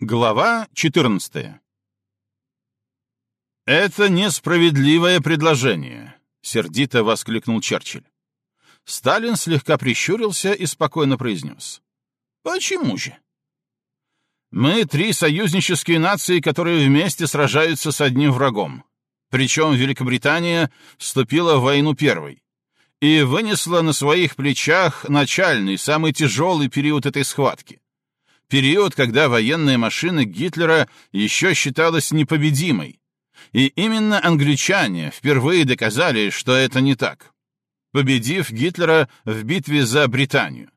Глава 14 «Это несправедливое предложение», — сердито воскликнул Черчилль. Сталин слегка прищурился и спокойно произнес. «Почему же?» «Мы три союзнические нации, которые вместе сражаются с одним врагом. Причем Великобритания вступила в войну первой и вынесла на своих плечах начальный, самый тяжелый период этой схватки. Период, когда военная машина Гитлера еще считалась непобедимой. И именно англичане впервые доказали, что это не так, победив Гитлера в битве за Британию.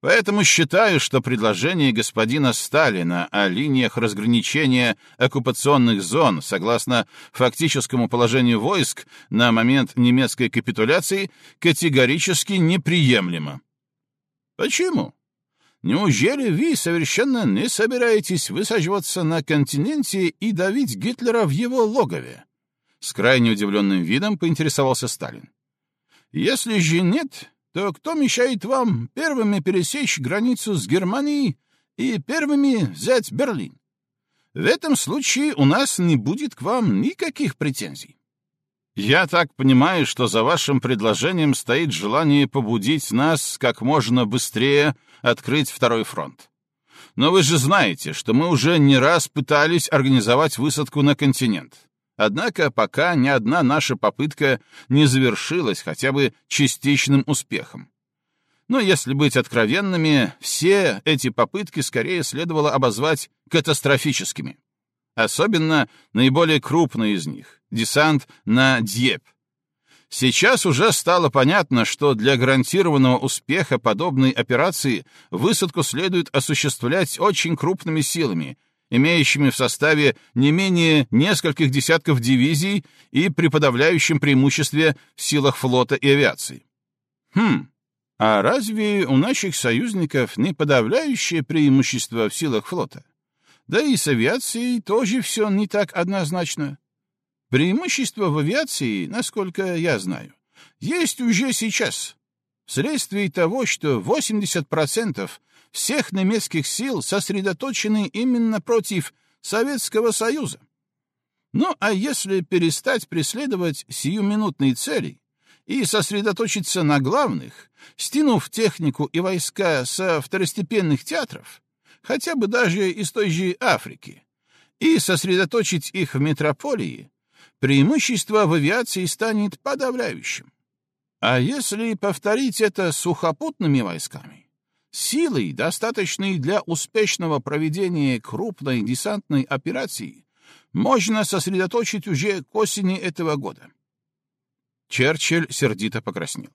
Поэтому считаю, что предложение господина Сталина о линиях разграничения оккупационных зон согласно фактическому положению войск на момент немецкой капитуляции категорически неприемлемо. Почему? Неужели вы совершенно не собираетесь высаживаться на континенте и давить Гитлера в его логове? С крайне удивленным видом поинтересовался Сталин. Если же нет, то кто мешает вам первыми пересечь границу с Германией и первыми взять Берлин? В этом случае у нас не будет к вам никаких претензий. Я так понимаю, что за вашим предложением стоит желание побудить нас как можно быстрее открыть второй фронт. Но вы же знаете, что мы уже не раз пытались организовать высадку на континент. Однако пока ни одна наша попытка не завершилась хотя бы частичным успехом. Но если быть откровенными, все эти попытки скорее следовало обозвать катастрофическими. Особенно наиболее крупные из них — десант на Дьеп. Сейчас уже стало понятно, что для гарантированного успеха подобной операции высадку следует осуществлять очень крупными силами, имеющими в составе не менее нескольких десятков дивизий и при подавляющем преимуществе в силах флота и авиации. Хм, а разве у наших союзников не подавляющее преимущество в силах флота? Да и с авиацией тоже все не так однозначно. Преимущество в авиации, насколько я знаю, есть уже сейчас, вследствие того, что 80% всех немецких сил сосредоточены именно против Советского Союза. Ну а если перестать преследовать сиюминутные цели и сосредоточиться на главных, стянув технику и войска со второстепенных театров, хотя бы даже из той же Африки, и сосредоточить их в метрополии, преимущество в авиации станет подавляющим. А если повторить это сухопутными войсками, Силой, достаточной для успешного проведения крупной десантной операции, можно сосредоточить уже к осени этого года. Черчилль сердито покраснел.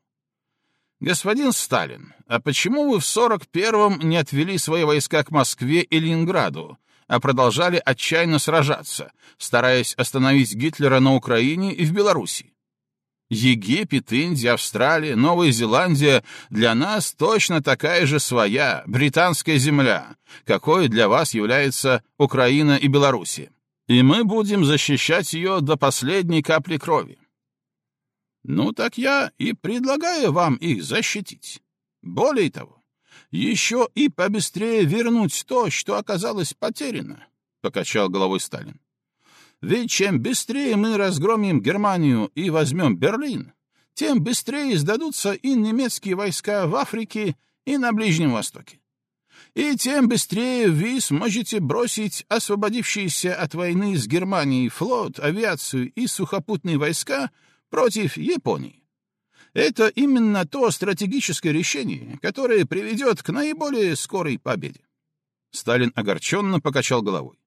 «Господин Сталин, а почему вы в 41-м не отвели свои войска к Москве и Ленинграду, а продолжали отчаянно сражаться, стараясь остановить Гитлера на Украине и в Белоруссии? Египет, Индия, Австралия, Новая Зеландия для нас точно такая же своя, британская земля, какой для вас является Украина и Белоруссия. И мы будем защищать ее до последней капли крови. Ну так я и предлагаю вам их защитить. Более того, еще и побыстрее вернуть то, что оказалось потеряно, — покачал головой Сталин. Ведь чем быстрее мы разгромим Германию и возьмем Берлин, тем быстрее сдадутся и немецкие войска в Африке и на Ближнем Востоке. И тем быстрее вы сможете бросить освободившиеся от войны с Германией флот, авиацию и сухопутные войска против Японии. Это именно то стратегическое решение, которое приведет к наиболее скорой победе. Сталин огорченно покачал головой.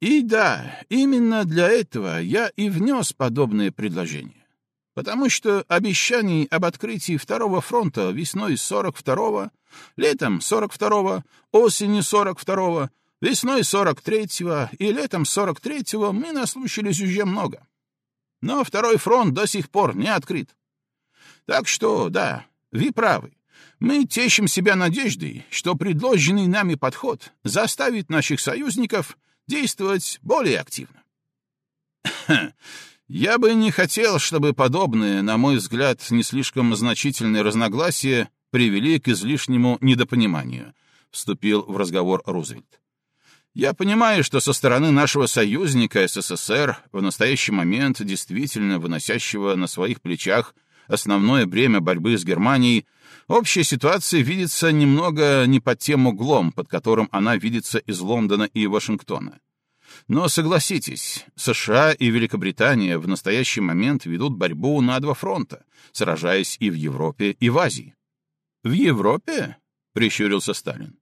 И да, именно для этого я и внес подобное предложение. Потому что обещаний об открытии второго фронта весной 42-го, летом 42-го, осенью 42-го, весной 43-го и летом 43-го мы наслушались уже много. Но второй фронт до сих пор не открыт. Так что, да, вы правы. Мы тешим себя надеждой, что предложенный нами подход заставит наших союзников — действовать более активно. Я бы не хотел, чтобы подобные, на мой взгляд, не слишком значительные разногласия привели к излишнему недопониманию, вступил в разговор Рузвельт. Я понимаю, что со стороны нашего союзника СССР, в настоящий момент действительно выносящего на своих плечах основное бремя борьбы с Германией, общая ситуация видится немного не под тем углом, под которым она видится из Лондона и Вашингтона. Но согласитесь, США и Великобритания в настоящий момент ведут борьбу на два фронта, сражаясь и в Европе, и в Азии. «В Европе?» — прищурился Сталин.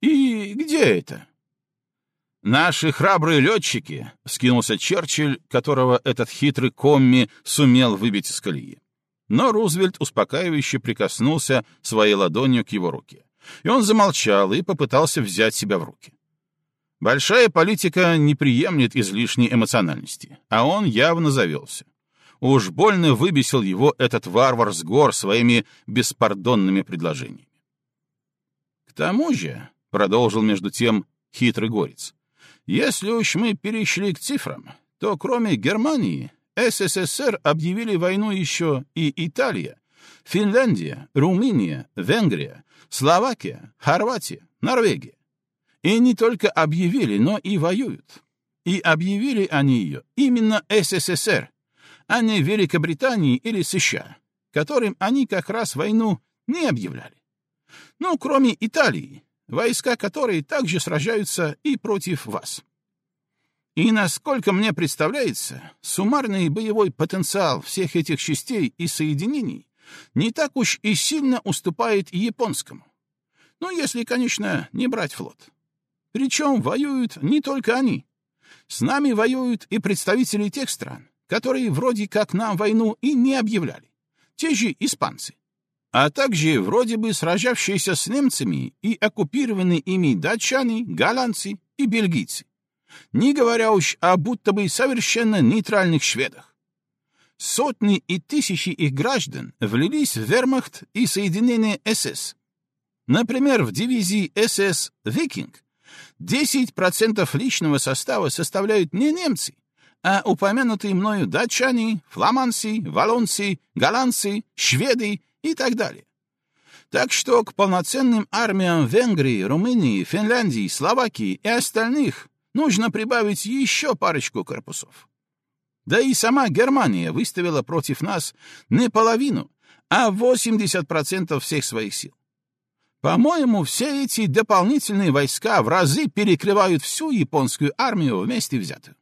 «И где это?» «Наши храбрые летчики», — скинулся Черчилль, которого этот хитрый комми сумел выбить из колеи. Но Рузвельт успокаивающе прикоснулся своей ладонью к его руке. И он замолчал и попытался взять себя в руки. Большая политика не приемлет излишней эмоциональности, а он явно завелся. Уж больно выбесил его этот варвар с гор своими беспардонными предложениями. «К тому же», — продолжил между тем хитрый горец, «если уж мы перешли к цифрам, то кроме Германии СССР объявили войну еще и Италия, Финляндия, Румыния, Венгрия, Словакия, Хорватия, Норвегия. И не только объявили, но и воюют. И объявили они ее именно СССР, а не Великобритании или США, которым они как раз войну не объявляли. Ну, кроме Италии, войска которой также сражаются и против вас. И насколько мне представляется, суммарный боевой потенциал всех этих частей и соединений не так уж и сильно уступает японскому. Ну, если, конечно, не брать флот. Причем воюют не только они. С нами воюют и представители тех стран, которые вроде как нам войну и не объявляли. Те же испанцы. А также вроде бы сражавшиеся с немцами и оккупированные ими датчане, голландцы и бельгийцы. Не говоря уж о будто бы совершенно нейтральных шведах. Сотни и тысячи их граждан влились в вермахт и соединение СС. Например, в дивизии СС «Викинг» 10% личного состава составляют не немцы, а упомянутые мною датчане, фламанцы, валонцы, голландцы, шведы и так далее. Так что к полноценным армиям Венгрии, Румынии, Финляндии, Словакии и остальных нужно прибавить еще парочку корпусов. Да и сама Германия выставила против нас не половину, а 80% всех своих сил. По-моему, все эти дополнительные войска в разы перекрывают всю японскую армию вместе взятую.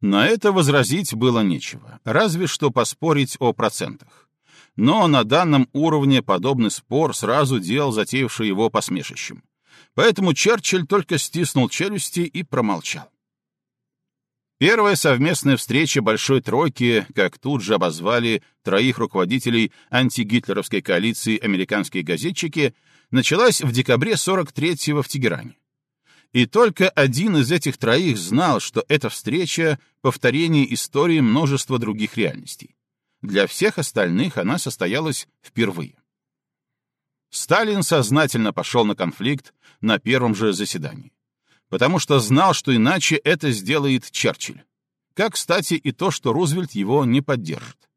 На это возразить было нечего, разве что поспорить о процентах. Но на данном уровне подобный спор сразу делал затеявший его посмешищем. Поэтому Черчилль только стиснул челюсти и промолчал. Первая совместная встреча Большой Тройки, как тут же обозвали троих руководителей антигитлеровской коалиции американские газетчики, началась в декабре 43-го в Тегеране. И только один из этих троих знал, что эта встреча — повторение истории множества других реальностей. Для всех остальных она состоялась впервые. Сталин сознательно пошел на конфликт на первом же заседании, потому что знал, что иначе это сделает Черчилль. Как, кстати, и то, что Рузвельт его не поддержит.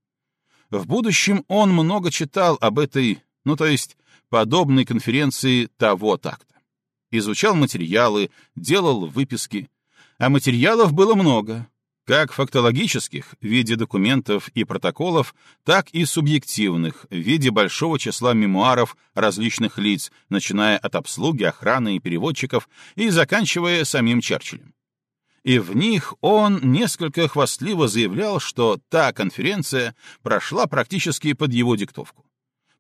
В будущем он много читал об этой, ну то есть подобной конференции того такта. Изучал материалы, делал выписки. А материалов было много, как фактологических в виде документов и протоколов, так и субъективных в виде большого числа мемуаров различных лиц, начиная от обслуги, охраны и переводчиков и заканчивая самим Черчиллем. И в них он несколько хвастливо заявлял, что та конференция прошла практически под его диктовку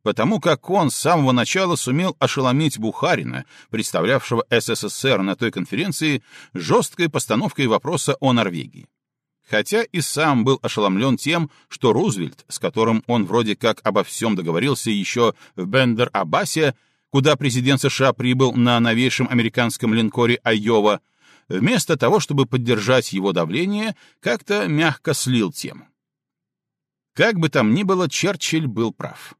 потому как он с самого начала сумел ошеломить Бухарина, представлявшего СССР на той конференции, жесткой постановкой вопроса о Норвегии. Хотя и сам был ошеломлен тем, что Рузвельт, с которым он вроде как обо всем договорился еще в Бендер-Аббасе, куда президент США прибыл на новейшем американском линкоре «Айова», вместо того, чтобы поддержать его давление, как-то мягко слил тему. Как бы там ни было, Черчилль был прав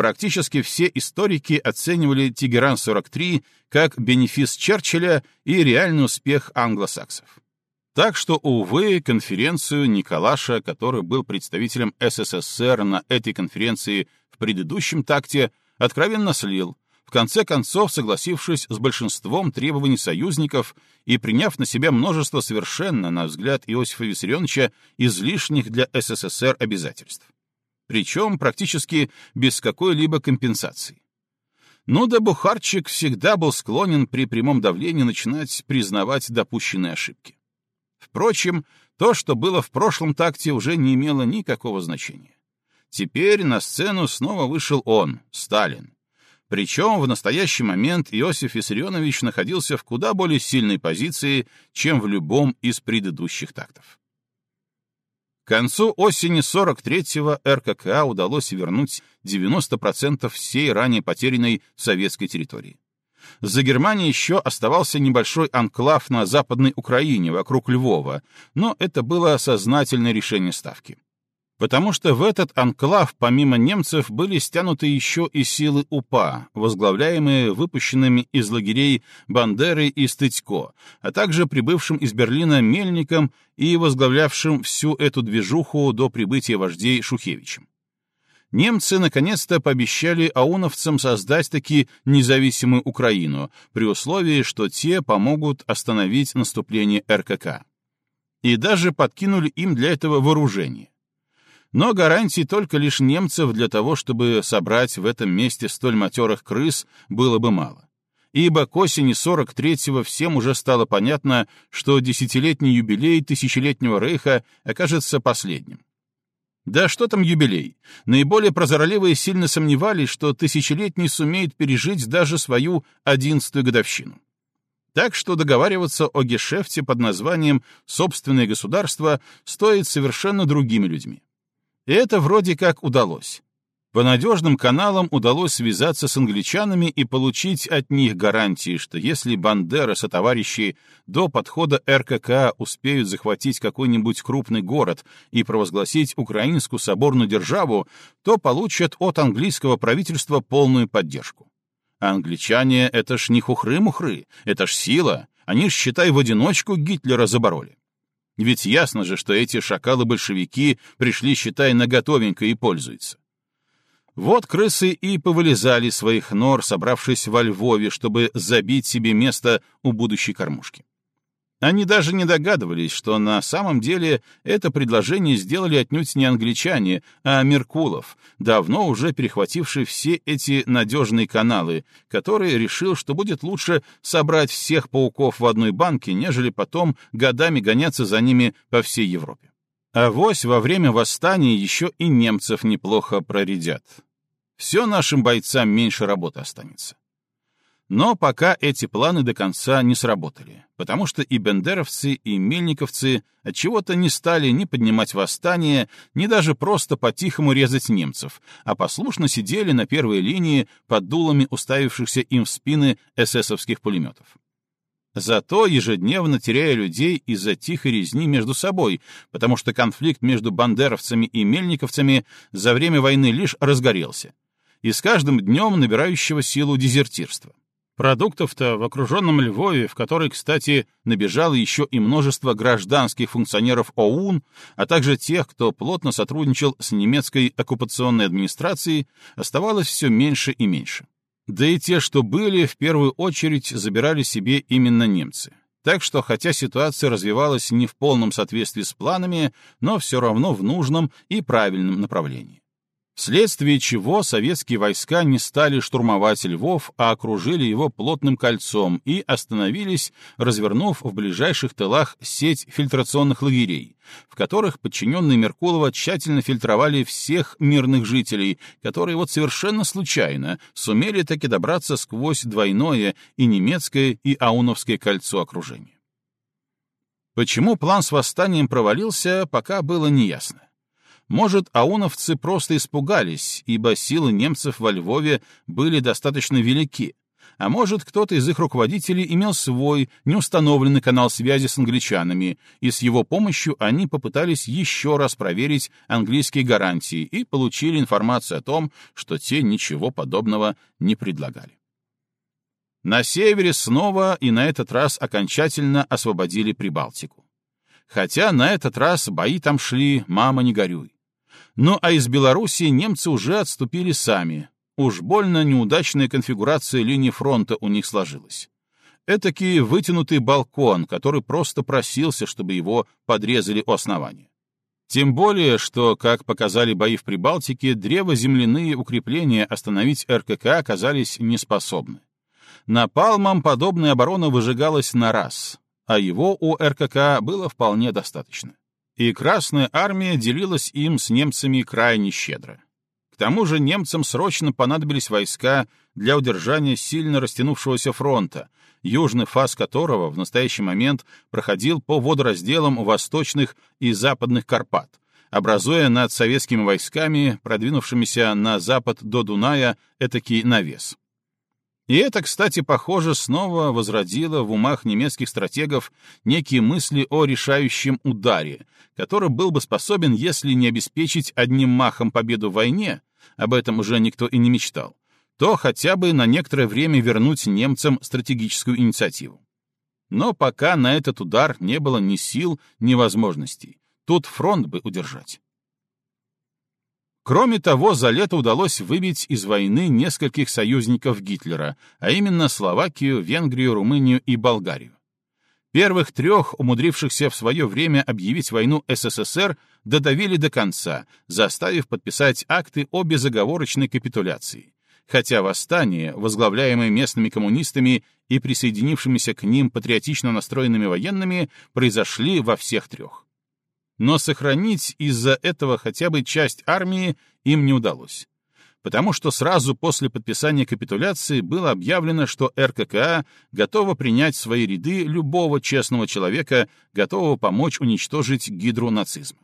практически все историки оценивали Тегеран-43 как бенефис Черчилля и реальный успех англосаксов. Так что, увы, конференцию Николаша, который был представителем СССР на этой конференции в предыдущем такте, откровенно слил, в конце концов согласившись с большинством требований союзников и приняв на себя множество совершенно, на взгляд Иосифа Виссарионовича, излишних для СССР обязательств. Причем практически без какой-либо компенсации. Ну да Бухарчик всегда был склонен при прямом давлении начинать признавать допущенные ошибки. Впрочем, то, что было в прошлом такте, уже не имело никакого значения. Теперь на сцену снова вышел он, Сталин. Причем в настоящий момент Иосиф Виссарионович находился в куда более сильной позиции, чем в любом из предыдущих тактов. К концу осени 43-го РККА удалось вернуть 90% всей ранее потерянной советской территории. За Германией еще оставался небольшой анклав на Западной Украине вокруг Львова, но это было сознательное решение Ставки потому что в этот анклав помимо немцев были стянуты еще и силы УПА, возглавляемые выпущенными из лагерей Бандерой и Стыцко, а также прибывшим из Берлина Мельником и возглавлявшим всю эту движуху до прибытия вождей Шухевичем. Немцы наконец-то пообещали ауновцам создать таки независимую Украину, при условии, что те помогут остановить наступление РКК. И даже подкинули им для этого вооружение. Но гарантий только лишь немцев для того, чтобы собрать в этом месте столь матерых крыс, было бы мало. Ибо к осени 43-го всем уже стало понятно, что десятилетний юбилей тысячелетнего рейха окажется последним. Да что там юбилей? Наиболее прозорливые сильно сомневались, что тысячелетний сумеет пережить даже свою одиннадцатую годовщину. Так что договариваться о гешефте под названием «собственное государство» стоит совершенно другими людьми. И это вроде как удалось. По надежным каналам удалось связаться с англичанами и получить от них гарантии, что если Бандера со товарищи до подхода РКК успеют захватить какой-нибудь крупный город и провозгласить украинскую соборную державу, то получат от английского правительства полную поддержку. А англичане — это ж не хухры-мухры, это ж сила, они ж, считай, в одиночку Гитлера забороли. Ведь ясно же, что эти шакалы-большевики пришли, считай, на готовенько и пользуются. Вот крысы и повылезали своих нор, собравшись во Львове, чтобы забить себе место у будущей кормушки. Они даже не догадывались, что на самом деле это предложение сделали отнюдь не англичане, а Меркулов, давно уже перехвативший все эти надежные каналы, который решил, что будет лучше собрать всех пауков в одной банке, нежели потом годами гоняться за ними по всей Европе. А вось во время восстания еще и немцев неплохо проредят. Все нашим бойцам меньше работы останется. Но пока эти планы до конца не сработали, потому что и бендеровцы, и мельниковцы отчего-то не стали ни поднимать восстание, ни даже просто по-тихому резать немцев, а послушно сидели на первой линии под дулами уставившихся им в спины эсэсовских пулеметов. Зато ежедневно теряя людей из-за тихой резни между собой, потому что конфликт между бандеровцами и мельниковцами за время войны лишь разгорелся, и с каждым днем набирающего силу дезертирства. Продуктов-то в окруженном Львове, в который, кстати, набежало еще и множество гражданских функционеров ОУН, а также тех, кто плотно сотрудничал с немецкой оккупационной администрацией, оставалось все меньше и меньше. Да и те, что были, в первую очередь забирали себе именно немцы. Так что, хотя ситуация развивалась не в полном соответствии с планами, но все равно в нужном и правильном направлении вследствие чего советские войска не стали штурмовать Львов, а окружили его плотным кольцом и остановились, развернув в ближайших тылах сеть фильтрационных лагерей, в которых подчиненные Меркулова тщательно фильтровали всех мирных жителей, которые вот совершенно случайно сумели таки добраться сквозь двойное и немецкое, и ауновское кольцо окружения. Почему план с восстанием провалился, пока было неясно. Может, ауновцы просто испугались, ибо силы немцев во Львове были достаточно велики, а может, кто-то из их руководителей имел свой, неустановленный канал связи с англичанами, и с его помощью они попытались еще раз проверить английские гарантии и получили информацию о том, что те ничего подобного не предлагали. На севере снова и на этот раз окончательно освободили Прибалтику. Хотя на этот раз бои там шли, мама не горюй. Ну а из Белоруссии немцы уже отступили сами. Уж больно неудачная конфигурация линии фронта у них сложилась. Этакий вытянутый балкон, который просто просился, чтобы его подрезали у основания. Тем более, что, как показали бои в Прибалтике, древоземляные укрепления остановить РКК оказались неспособны. Напалмом подобная оборона выжигалась на раз, а его у РКК было вполне достаточно. И Красная Армия делилась им с немцами крайне щедро. К тому же немцам срочно понадобились войска для удержания сильно растянувшегося фронта, южный фас которого в настоящий момент проходил по водоразделам восточных и западных Карпат, образуя над советскими войсками, продвинувшимися на запад до Дуная, этакий навес. И это, кстати, похоже, снова возродило в умах немецких стратегов некие мысли о решающем ударе, который был бы способен, если не обеспечить одним махом победу в войне, об этом уже никто и не мечтал, то хотя бы на некоторое время вернуть немцам стратегическую инициативу. Но пока на этот удар не было ни сил, ни возможностей. Тут фронт бы удержать. Кроме того, за лето удалось выбить из войны нескольких союзников Гитлера, а именно Словакию, Венгрию, Румынию и Болгарию. Первых трех, умудрившихся в свое время объявить войну СССР, додавили до конца, заставив подписать акты о безоговорочной капитуляции. Хотя восстание, возглавляемое местными коммунистами и присоединившимися к ним патриотично настроенными военными, произошли во всех трех но сохранить из-за этого хотя бы часть армии им не удалось. Потому что сразу после подписания капитуляции было объявлено, что РККА готова принять в свои ряды любого честного человека, готового помочь уничтожить гидру нацизма.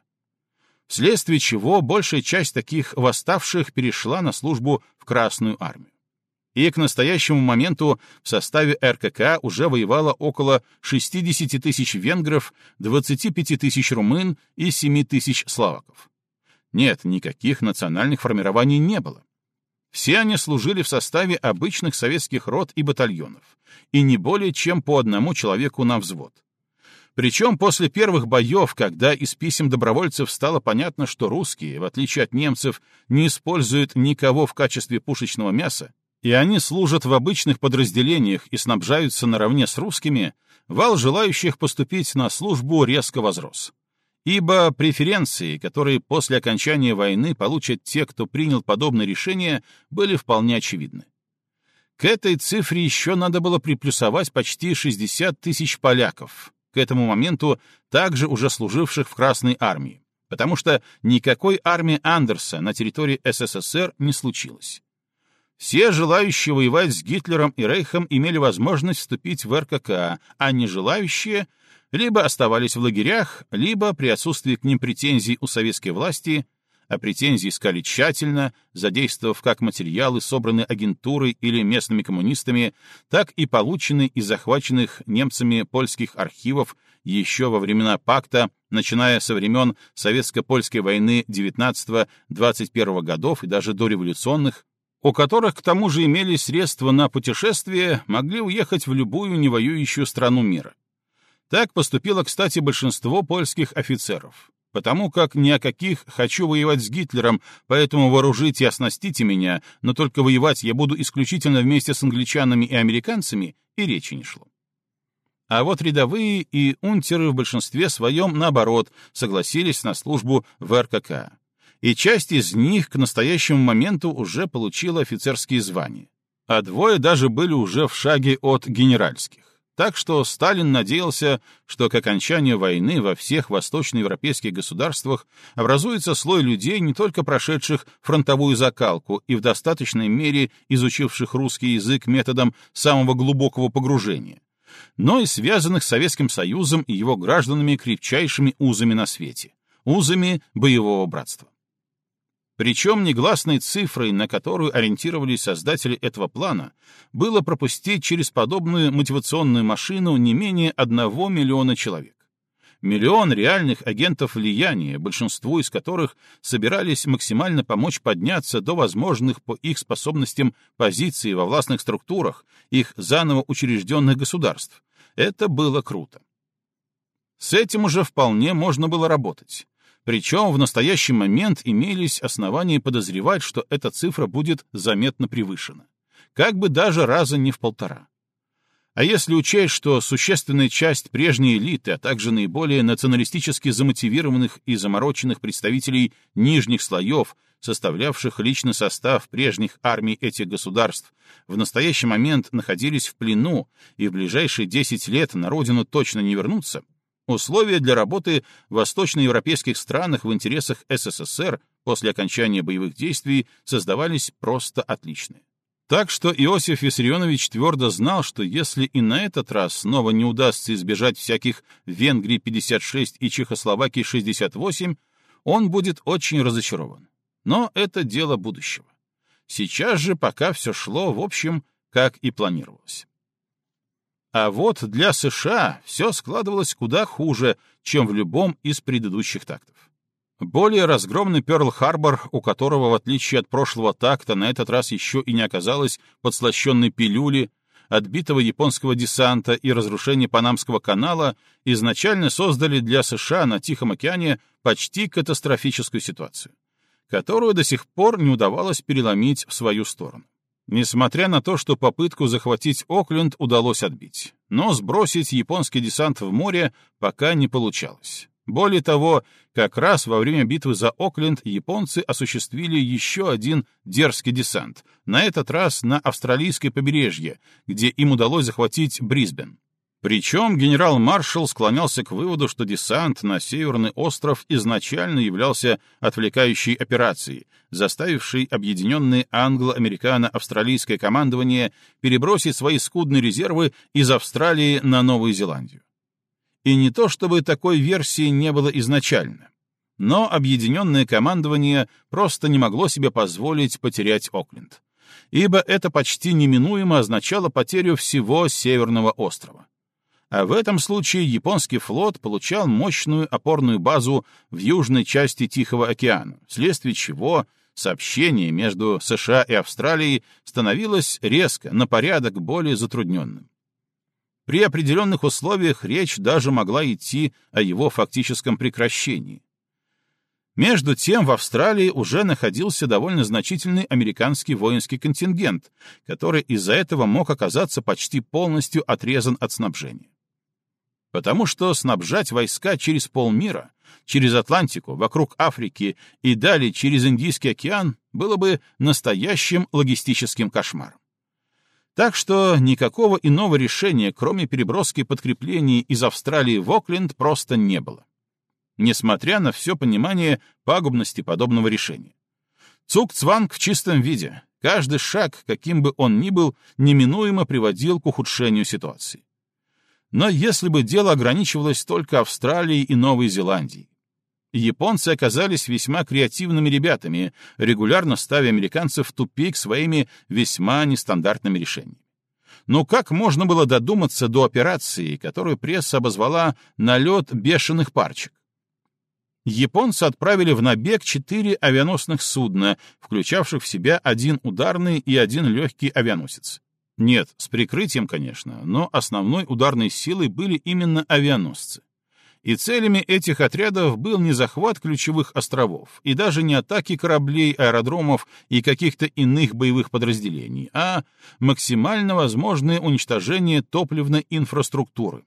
Вследствие чего большая часть таких восставших перешла на службу в Красную армию и к настоящему моменту в составе РКК уже воевало около 60 тысяч венгров, 25 тысяч румын и 7 тысяч словаков. Нет, никаких национальных формирований не было. Все они служили в составе обычных советских рот и батальонов, и не более чем по одному человеку на взвод. Причем после первых боев, когда из писем добровольцев стало понятно, что русские, в отличие от немцев, не используют никого в качестве пушечного мяса, и они служат в обычных подразделениях и снабжаются наравне с русскими, вал желающих поступить на службу резко возрос. Ибо преференции, которые после окончания войны получат те, кто принял подобное решение, были вполне очевидны. К этой цифре еще надо было приплюсовать почти 60 тысяч поляков, к этому моменту также уже служивших в Красной армии, потому что никакой армии Андерса на территории СССР не случилось. Все желающие воевать с Гитлером и Рейхом имели возможность вступить в РКК, а не желающие либо оставались в лагерях, либо при отсутствии к ним претензий у советской власти, а претензии искали тщательно, задействовав как материалы, собранные агентурой или местными коммунистами, так и полученные из захваченных немцами польских архивов еще во времена пакта, начиная со времен Советско-Польской войны 19-21 годов и даже дореволюционных, у которых к тому же имели средства на путешествие, могли уехать в любую невоюющую страну мира. Так поступило, кстати, большинство польских офицеров. Потому как ни о каких «хочу воевать с Гитлером, поэтому вооружите и оснастите меня, но только воевать я буду исключительно вместе с англичанами и американцами» и речи не шло. А вот рядовые и унтеры в большинстве своем, наоборот, согласились на службу в РКК и часть из них к настоящему моменту уже получила офицерские звания, а двое даже были уже в шаге от генеральских. Так что Сталин надеялся, что к окончанию войны во всех восточноевропейских государствах образуется слой людей, не только прошедших фронтовую закалку и в достаточной мере изучивших русский язык методом самого глубокого погружения, но и связанных с Советским Союзом и его гражданами крепчайшими узами на свете, узами боевого братства. Причем негласной цифрой, на которую ориентировались создатели этого плана, было пропустить через подобную мотивационную машину не менее одного миллиона человек. Миллион реальных агентов влияния, большинству из которых собирались максимально помочь подняться до возможных по их способностям позиций во властных структурах их заново учрежденных государств. Это было круто. С этим уже вполне можно было работать Причем в настоящий момент имелись основания подозревать, что эта цифра будет заметно превышена. Как бы даже раза не в полтора. А если учесть, что существенная часть прежней элиты, а также наиболее националистически замотивированных и замороченных представителей нижних слоев, составлявших личный состав прежних армий этих государств, в настоящий момент находились в плену и в ближайшие 10 лет на родину точно не вернутся, условия для работы в восточноевропейских странах в интересах СССР после окончания боевых действий создавались просто отличные. Так что Иосиф Виссарионович твердо знал, что если и на этот раз снова не удастся избежать всяких Венгрии 56 и Чехословакии 68, он будет очень разочарован. Но это дело будущего. Сейчас же пока все шло, в общем, как и планировалось. А вот для США все складывалось куда хуже, чем в любом из предыдущих тактов. Более разгромный Пёрл-Харбор, у которого, в отличие от прошлого такта, на этот раз еще и не оказалось подслащенной пилюли, отбитого японского десанта и разрушения Панамского канала, изначально создали для США на Тихом океане почти катастрофическую ситуацию, которую до сих пор не удавалось переломить в свою сторону. Несмотря на то, что попытку захватить Окленд удалось отбить, но сбросить японский десант в море пока не получалось. Более того, как раз во время битвы за Окленд японцы осуществили еще один дерзкий десант, на этот раз на австралийское побережье, где им удалось захватить Брисбен. Причем генерал-маршал склонялся к выводу, что десант на Северный остров изначально являлся отвлекающей операцией, заставившей объединенное англо-американо-австралийское командование перебросить свои скудные резервы из Австралии на Новую Зеландию. И не то чтобы такой версии не было изначально, но объединенное командование просто не могло себе позволить потерять Окленд, ибо это почти неминуемо означало потерю всего Северного острова. А в этом случае японский флот получал мощную опорную базу в южной части Тихого океана, вследствие чего сообщение между США и Австралией становилось резко, на порядок более затрудненным. При определенных условиях речь даже могла идти о его фактическом прекращении. Между тем в Австралии уже находился довольно значительный американский воинский контингент, который из-за этого мог оказаться почти полностью отрезан от снабжения. Потому что снабжать войска через полмира, через Атлантику, вокруг Африки и далее через Индийский океан было бы настоящим логистическим кошмаром. Так что никакого иного решения, кроме переброски подкреплений из Австралии в Окленд, просто не было. Несмотря на все понимание пагубности подобного решения. Цук-цванг в чистом виде. Каждый шаг, каким бы он ни был, неминуемо приводил к ухудшению ситуации. Но если бы дело ограничивалось только Австралией и Новой Зеландией, японцы оказались весьма креативными ребятами, регулярно ставя американцев в тупик своими весьма нестандартными решениями. Но как можно было додуматься до операции, которую пресса обозвала «налет бешеных парчик»? Японцы отправили в набег четыре авианосных судна, включавших в себя один ударный и один легкий авианосец. Нет, с прикрытием, конечно, но основной ударной силой были именно авианосцы. И целями этих отрядов был не захват ключевых островов и даже не атаки кораблей, аэродромов и каких-то иных боевых подразделений, а максимально возможное уничтожение топливной инфраструктуры.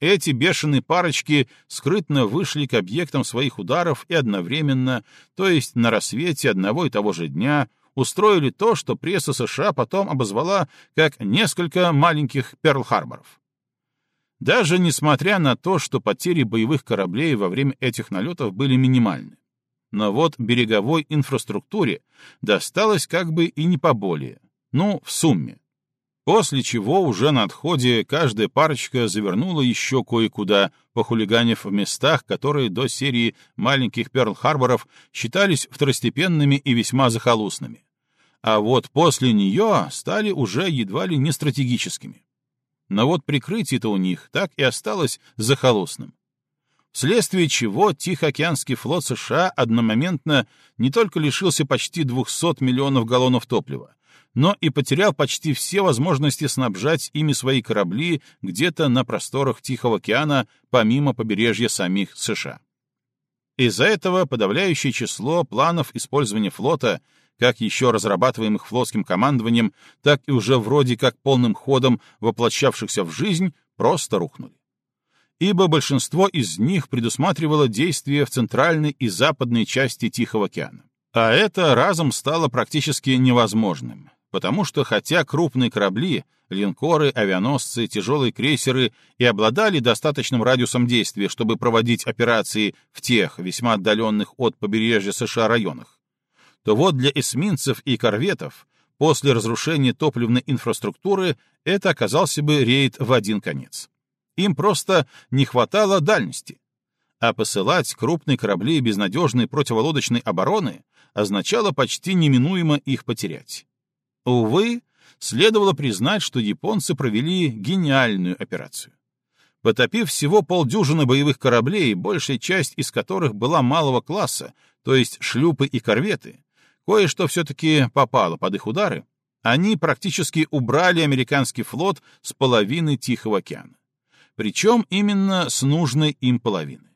Эти бешеные парочки скрытно вышли к объектам своих ударов и одновременно, то есть на рассвете одного и того же дня, устроили то, что пресса США потом обозвала как несколько маленьких Перл-Харборов. Даже несмотря на то, что потери боевых кораблей во время этих налетов были минимальны. Но вот береговой инфраструктуре досталось как бы и не поболее. Ну, в сумме. После чего уже на отходе каждая парочка завернула еще кое-куда, похулиганив в местах, которые до серии маленьких Перл-Харборов считались второстепенными и весьма захолустными. А вот после нее стали уже едва ли не стратегическими но вот прикрытие-то у них так и осталось захолустным. Вследствие чего Тихоокеанский флот США одномоментно не только лишился почти 200 миллионов галлонов топлива, но и потерял почти все возможности снабжать ими свои корабли где-то на просторах Тихого океана, помимо побережья самих США. Из-за этого подавляющее число планов использования флота, как еще разрабатываемых флотским командованием, так и уже вроде как полным ходом воплощавшихся в жизнь, просто рухнули. Ибо большинство из них предусматривало действия в центральной и западной части Тихого океана. А это разом стало практически невозможным, потому что хотя крупные корабли, линкоры, авианосцы, тяжелые крейсеры и обладали достаточным радиусом действия, чтобы проводить операции в тех весьма отдаленных от побережья США районах, то вот для эсминцев и корветов после разрушения топливной инфраструктуры это оказался бы рейд в один конец. Им просто не хватало дальности. А посылать крупные корабли без надежной противолодочной обороны означало почти неминуемо их потерять. Увы, следовало признать, что японцы провели гениальную операцию. Потопив всего полдюжины боевых кораблей, большая часть из которых была малого класса, то есть шлюпы и корветы, кое-что все-таки попало под их удары, они практически убрали американский флот с половины Тихого океана. Причем именно с нужной им половины.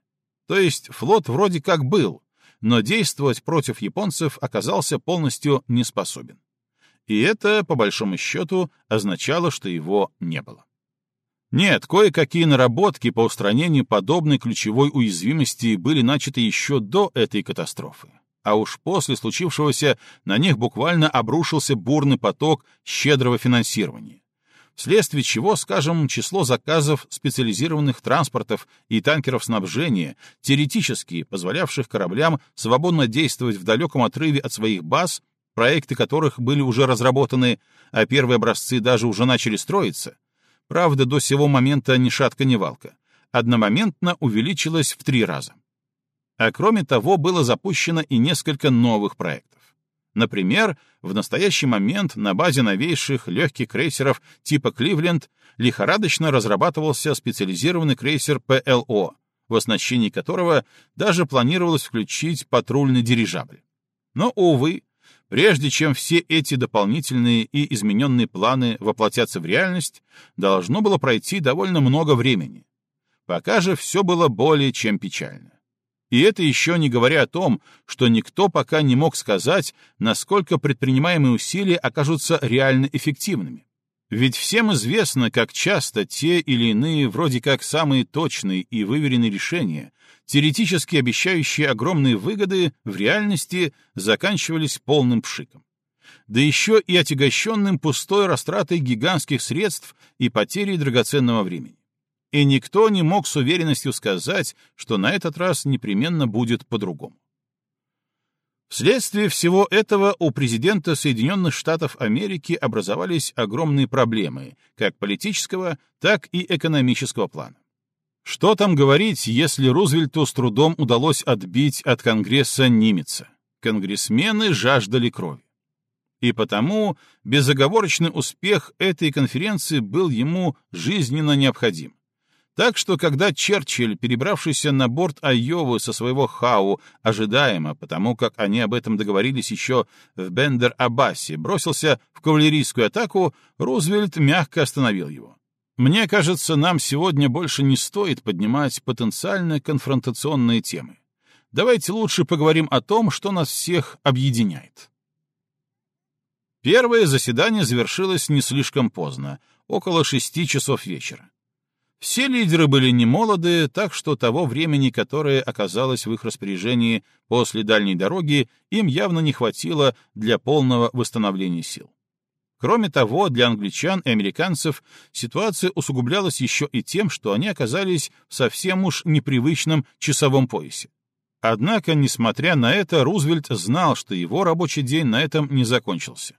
То есть флот вроде как был, но действовать против японцев оказался полностью не способен и это, по большому счету, означало, что его не было. Нет, кое-какие наработки по устранению подобной ключевой уязвимости были начаты еще до этой катастрофы. А уж после случившегося на них буквально обрушился бурный поток щедрого финансирования, вследствие чего, скажем, число заказов специализированных транспортов и танкеров снабжения, теоретически позволявших кораблям свободно действовать в далеком отрыве от своих баз, проекты которых были уже разработаны, а первые образцы даже уже начали строиться, правда, до сего момента ни шатка, ни валка, одномоментно увеличилось в три раза. А кроме того, было запущено и несколько новых проектов. Например, в настоящий момент на базе новейших легких крейсеров типа «Кливленд» лихорадочно разрабатывался специализированный крейсер ПЛО, в оснащении которого даже планировалось включить патрульный дирижабль. Но, увы, Прежде чем все эти дополнительные и измененные планы воплотятся в реальность, должно было пройти довольно много времени. Пока же все было более чем печально. И это еще не говоря о том, что никто пока не мог сказать, насколько предпринимаемые усилия окажутся реально эффективными. Ведь всем известно, как часто те или иные вроде как самые точные и выверенные решения теоретически обещающие огромные выгоды, в реальности заканчивались полным пшиком. Да еще и отягощенным пустой растратой гигантских средств и потерей драгоценного времени. И никто не мог с уверенностью сказать, что на этот раз непременно будет по-другому. Вследствие всего этого у президента Соединенных Штатов Америки образовались огромные проблемы, как политического, так и экономического плана. Что там говорить, если Рузвельту с трудом удалось отбить от Конгресса Нимеца? Конгрессмены жаждали крови. И потому безоговорочный успех этой конференции был ему жизненно необходим. Так что, когда Черчилль, перебравшийся на борт Айовы со своего Хау, ожидаемо, потому как они об этом договорились еще в Бендер-Аббасе, бросился в кавалерийскую атаку, Рузвельт мягко остановил его. Мне кажется, нам сегодня больше не стоит поднимать потенциально конфронтационные темы. Давайте лучше поговорим о том, что нас всех объединяет. Первое заседание завершилось не слишком поздно, около шести часов вечера. Все лидеры были не молоды, так что того времени, которое оказалось в их распоряжении после дальней дороги, им явно не хватило для полного восстановления сил. Кроме того, для англичан и американцев ситуация усугублялась еще и тем, что они оказались в совсем уж непривычном часовом поясе. Однако, несмотря на это, Рузвельт знал, что его рабочий день на этом не закончился.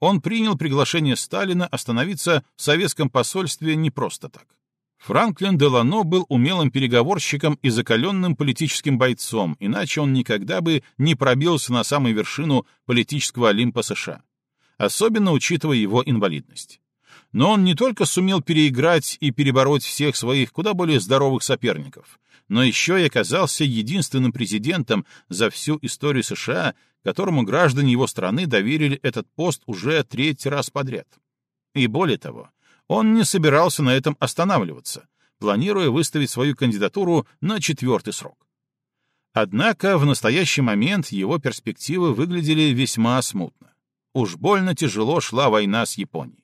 Он принял приглашение Сталина остановиться в советском посольстве не просто так. Франклин Делано был умелым переговорщиком и закаленным политическим бойцом, иначе он никогда бы не пробился на самую вершину политического Олимпа США особенно учитывая его инвалидность. Но он не только сумел переиграть и перебороть всех своих куда более здоровых соперников, но еще и оказался единственным президентом за всю историю США, которому граждане его страны доверили этот пост уже третий раз подряд. И более того, он не собирался на этом останавливаться, планируя выставить свою кандидатуру на четвертый срок. Однако в настоящий момент его перспективы выглядели весьма смутно. Уж больно тяжело шла война с Японией.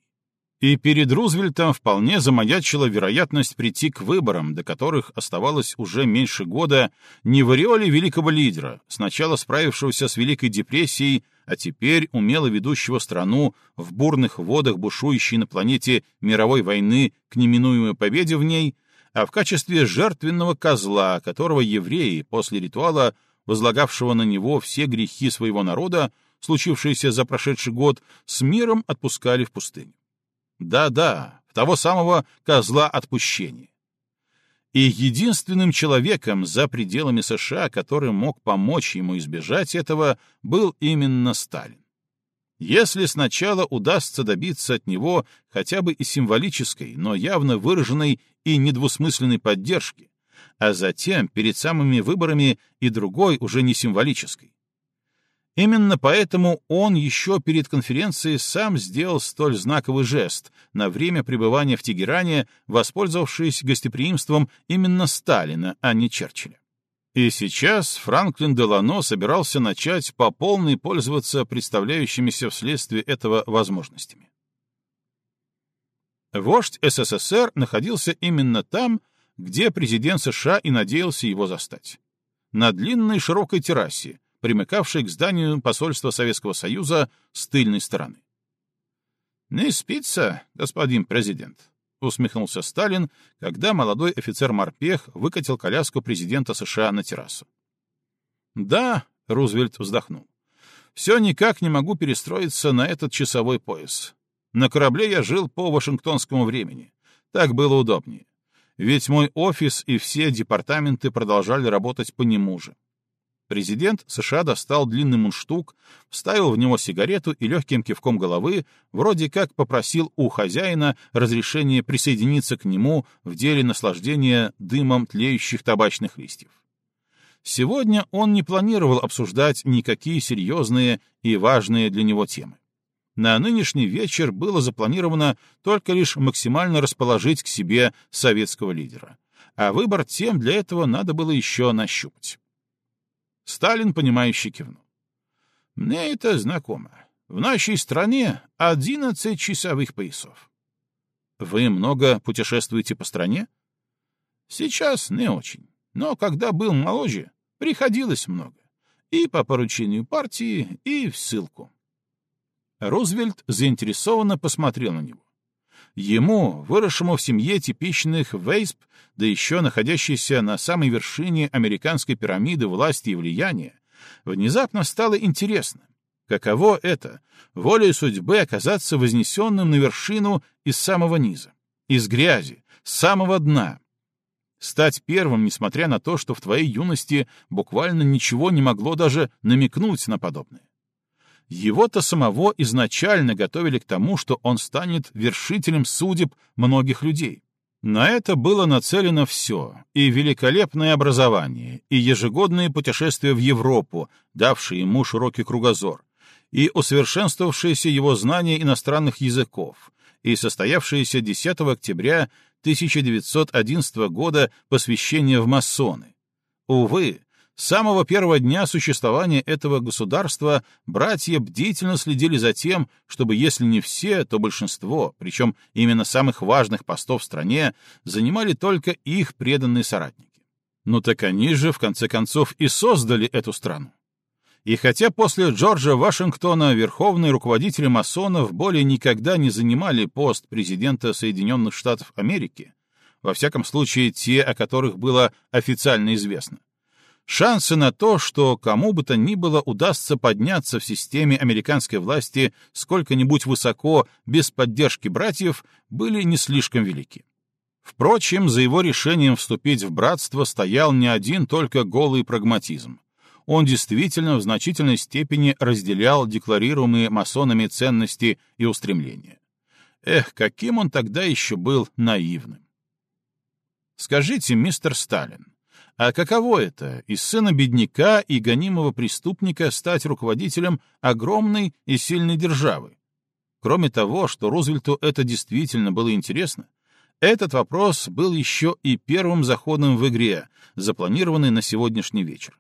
И перед Рузвельтом вполне замаячила вероятность прийти к выборам, до которых оставалось уже меньше года, не в ореоле великого лидера, сначала справившегося с Великой депрессией, а теперь умело ведущего страну в бурных водах бушующей на планете мировой войны к неминуемой победе в ней, а в качестве жертвенного козла, которого евреи после ритуала, возлагавшего на него все грехи своего народа, случившиеся за прошедший год, с миром отпускали в пустыню. Да-да, того самого козла отпущения. И единственным человеком за пределами США, который мог помочь ему избежать этого, был именно Сталин. Если сначала удастся добиться от него хотя бы и символической, но явно выраженной и недвусмысленной поддержки, а затем перед самыми выборами и другой, уже не символической, Именно поэтому он еще перед конференцией сам сделал столь знаковый жест, на время пребывания в Тегеране, воспользовавшись гостеприимством именно Сталина, а не Черчилля. И сейчас Франклин Делано собирался начать по полной пользоваться представляющимися вследствие этого возможностями. Вождь СССР находился именно там, где президент США и надеялся его застать. На длинной широкой террасе, примыкавшей к зданию посольства Советского Союза с тыльной стороны. «Не спится, господин президент», — усмехнулся Сталин, когда молодой офицер-морпех выкатил коляску президента США на террасу. «Да», — Рузвельт вздохнул, — «все никак не могу перестроиться на этот часовой пояс. На корабле я жил по вашингтонскому времени. Так было удобнее. Ведь мой офис и все департаменты продолжали работать по нему же. Президент США достал длинный мундштук, вставил в него сигарету и легким кивком головы вроде как попросил у хозяина разрешения присоединиться к нему в деле наслаждения дымом тлеющих табачных листьев. Сегодня он не планировал обсуждать никакие серьезные и важные для него темы. На нынешний вечер было запланировано только лишь максимально расположить к себе советского лидера, а выбор тем для этого надо было еще нащупать. Сталин, понимающе кивнул. Мне это знакомо. В нашей стране 11 часовых поясов. Вы много путешествуете по стране? Сейчас не очень. Но когда был моложе, приходилось много. И по поручению партии, и в ссылку. Рузвельт заинтересованно посмотрел на него. Ему, выросшему в семье типичных Вейсп, да еще находящийся на самой вершине американской пирамиды власти и влияния, внезапно стало интересно, каково это — волей судьбы оказаться вознесенным на вершину из самого низа, из грязи, с самого дна, стать первым, несмотря на то, что в твоей юности буквально ничего не могло даже намекнуть на подобное. Его-то самого изначально готовили к тому, что он станет вершителем судеб многих людей. На это было нацелено все, и великолепное образование, и ежегодные путешествия в Европу, давшие ему широкий кругозор, и усовершенствовавшиеся его знания иностранных языков, и состоявшееся 10 октября 1911 года посвящение в масоны. Увы, с самого первого дня существования этого государства братья бдительно следили за тем, чтобы, если не все, то большинство, причем именно самых важных постов в стране, занимали только их преданные соратники. Ну так они же, в конце концов, и создали эту страну. И хотя после Джорджа Вашингтона верховные руководители масонов более никогда не занимали пост президента Соединенных Штатов Америки, во всяком случае те, о которых было официально известно, Шансы на то, что кому бы то ни было удастся подняться в системе американской власти сколько-нибудь высоко без поддержки братьев, были не слишком велики. Впрочем, за его решением вступить в братство стоял не один только голый прагматизм. Он действительно в значительной степени разделял декларируемые масонами ценности и устремления. Эх, каким он тогда еще был наивным. Скажите, мистер Сталин, а каково это, из сына бедняка и гонимого преступника стать руководителем огромной и сильной державы? Кроме того, что Рузвельту это действительно было интересно, этот вопрос был еще и первым заходом в игре, запланированный на сегодняшний вечер.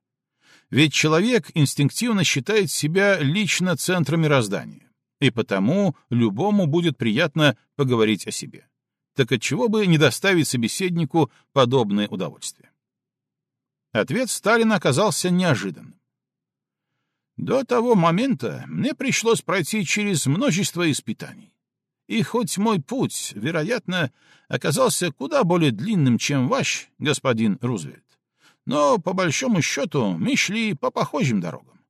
Ведь человек инстинктивно считает себя лично центром мироздания, и потому любому будет приятно поговорить о себе. Так отчего бы не доставить собеседнику подобное удовольствие? Ответ Сталина оказался неожиданным. До того момента мне пришлось пройти через множество испытаний. И хоть мой путь, вероятно, оказался куда более длинным, чем ваш, господин Рузвельт, но, по большому счету, мы шли по похожим дорогам,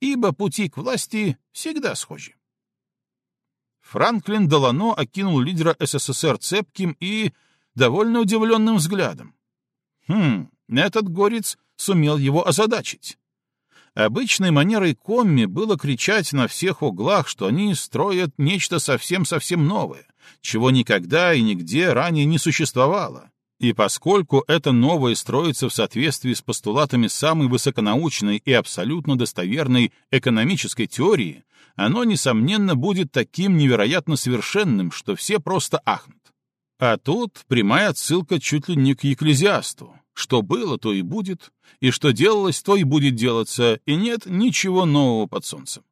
ибо пути к власти всегда схожи. Франклин Делано окинул лидера СССР цепким и довольно удивленным взглядом. Хм, этот горец сумел его озадачить. Обычной манерой комми было кричать на всех углах, что они строят нечто совсем-совсем новое, чего никогда и нигде ранее не существовало. И поскольку это новое строится в соответствии с постулатами самой высоконаучной и абсолютно достоверной экономической теории, оно, несомненно, будет таким невероятно совершенным, что все просто ахнут. А тут прямая отсылка чуть ли не к екклезиасту. Что было, то и будет, и что делалось, то и будет делаться, и нет ничего нового под солнцем.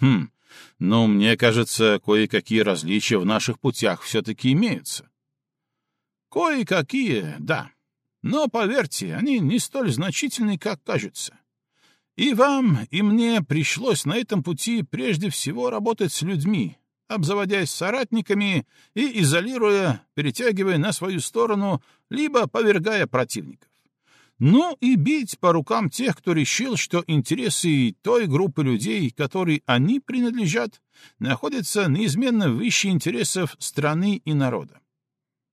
Хм, но мне кажется, кое-какие различия в наших путях все-таки имеются. Кое-какие, да. Но, поверьте, они не столь значительны, как кажутся. И вам, и мне пришлось на этом пути прежде всего работать с людьми, обзаводясь соратниками и изолируя, перетягивая на свою сторону, либо повергая противников. Ну и бить по рукам тех, кто решил, что интересы той группы людей, которой они принадлежат, находятся неизменно выше интересов страны и народа.